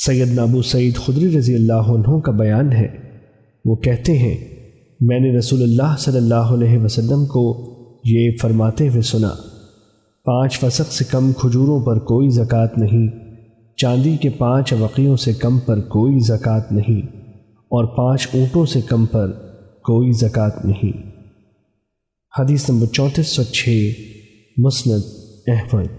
سید نابو سعید خدری رضی اللہ عنہ کا بیان ہے۔ وہ کہتے ہیں، میں نے رسول اللہ صلی اللہ علیہ وسلم کو یہ فرماتے ہوئے سنا، پانچ فسق سے کم کھجوروں پر کوئی زکوٰۃ نہیں، چاندی کے پانچ وقیوں سے کم پر کوئی زکوٰۃ نہیں، اور پانچ اونٹوں سے کم پر کوئی زکوٰۃ نہیں۔ حدیث نمبر چونتیس سو چھ، مسند، احمد۔